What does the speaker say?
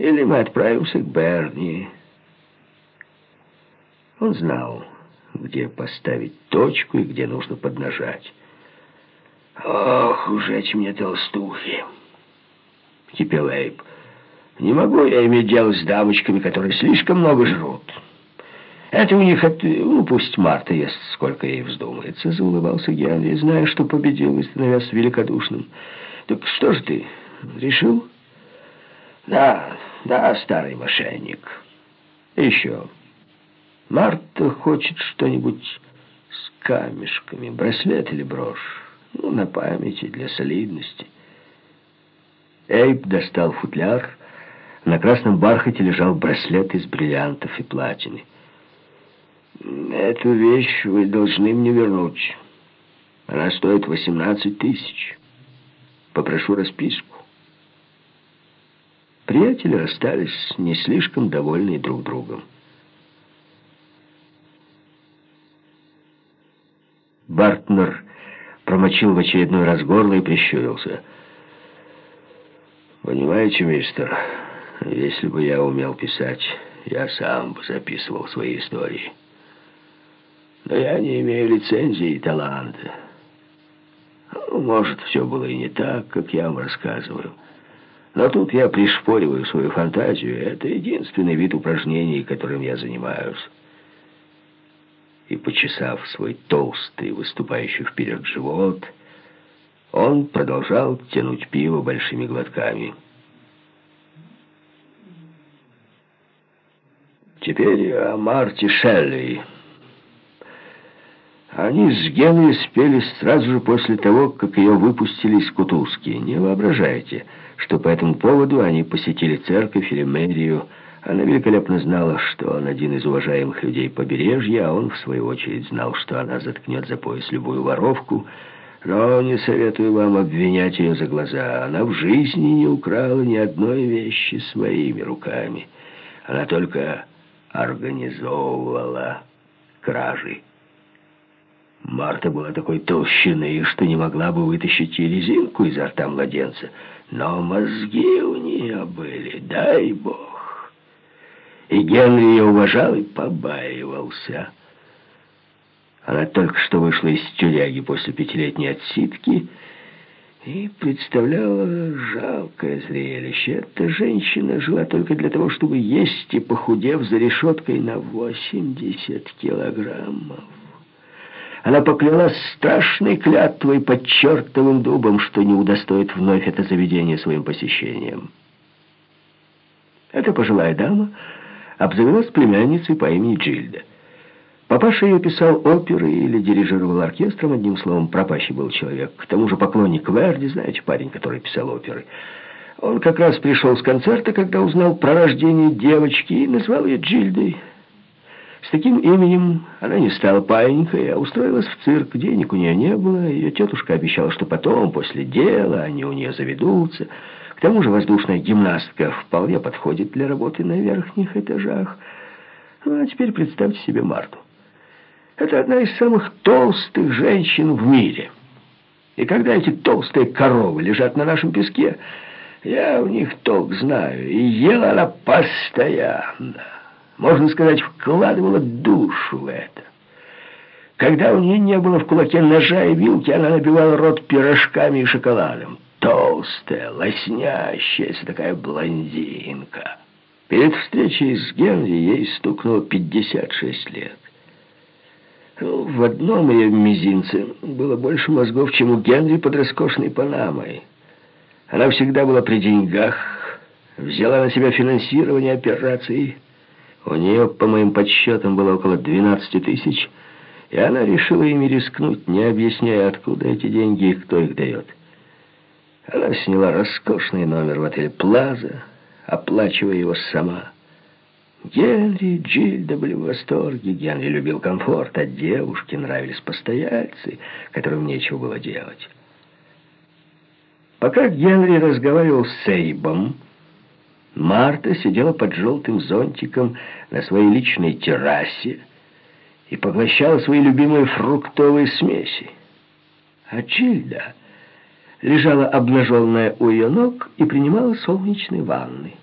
или мы отправимся к Берни. Он знал, где поставить точку и где нужно поднажать. «Ох уж эти мне толстухи!» — кипел Эйб. «Не могу я иметь дело с дамочками, которые слишком много жрут». «Это у них, от... ну, пусть Марта ест, сколько ей вздумается», — заулыбался Генри, зная, что победил и становясь великодушным. «Так что же ты, решил?» «Да, да, старый мошенник. Еще. Марта хочет что-нибудь с камешками, браслет или брошь. Ну, на памяти, для солидности». Эйб достал футляр. На красном бархате лежал браслет из бриллиантов и платины. Эту вещь вы должны мне вернуть. Она стоит 18 тысяч. Попрошу расписку. Приятели расстались не слишком довольны друг другом. Бартнер промочил в очередной раз горло и прищурился. «Понимаете, мистер, если бы я умел писать, я сам бы записывал свои истории». Но я не имею лицензии и таланта. Ну, может, все было и не так, как я вам рассказываю. Но тут я пришпориваю свою фантазию. Это единственный вид упражнений, которым я занимаюсь. И, почесав свой толстый, выступающий вперед живот, он продолжал тянуть пиво большими глотками. Теперь о Марте Шелли. Они с Генри спели сразу же после того, как ее выпустили из кутузки. Не воображайте, что по этому поводу они посетили церковь или мэрию. Она великолепно знала, что он один из уважаемых людей побережья, а он, в свою очередь, знал, что она заткнет за пояс любую воровку. Но не советую вам обвинять ее за глаза. Она в жизни не украла ни одной вещи своими руками. Она только организовывала кражи. Марта была такой толщины, что не могла бы вытащить и резинку изо рта младенца. Но мозги у нее были, дай бог. И Генри ее уважал и побаивался. Она только что вышла из тюряги после пятилетней отсидки и представляла жалкое зрелище. Эта женщина жила только для того, чтобы есть и, похудев за решеткой на 80 килограммов. Она поклялась страшной клятвой под чертовым дубом, что не удостоит вновь это заведение своим посещением. Эта пожилая дама обзавелась племянницей по имени Джильда. Папаша ее писал оперы или дирижировал оркестром, одним словом, пропащий был человек. К тому же поклонник Верди, знаете, парень, который писал оперы. Он как раз пришел с концерта, когда узнал про рождение девочки и назвал ее Джильдой. С таким именем она не стала паинькой, а устроилась в цирк. Денег у нее не было. Ее тетушка обещала, что потом, после дела, они у нее заведутся. К тому же воздушная гимнастка вполне подходит для работы на верхних этажах. Ну, а теперь представьте себе Марту. Это одна из самых толстых женщин в мире. И когда эти толстые коровы лежат на нашем песке, я в них толк знаю. И ела она постоянно можно сказать, вкладывала душу в это. Когда у нее не было в кулаке ножа и вилки, она набивала рот пирожками и шоколадом. Толстая, лоснящаяся такая блондинка. Перед встречей с Генри ей стукнуло 56 лет. Ну, в одном ее мизинце было больше мозгов, чем у Генри под роскошной Панамой. Она всегда была при деньгах, взяла на себя финансирование операций, у нее, по моим подсчетам, было около 12 тысяч, и она решила ими рискнуть, не объясняя, откуда эти деньги и кто их дает. Она сняла роскошный номер в отеле «Плаза», оплачивая его сама. Генри Джильда были в восторге. Генри любил комфорт, а девушке нравились постояльцы, которым нечего было делать. Пока Генри разговаривал с Сейбом, Марта сидела под желтым зонтиком на своей личной террасе и поглощала свои любимые фруктовые смеси. А Джильда лежала обнаженная у ее ног и принимала солнечные ванны.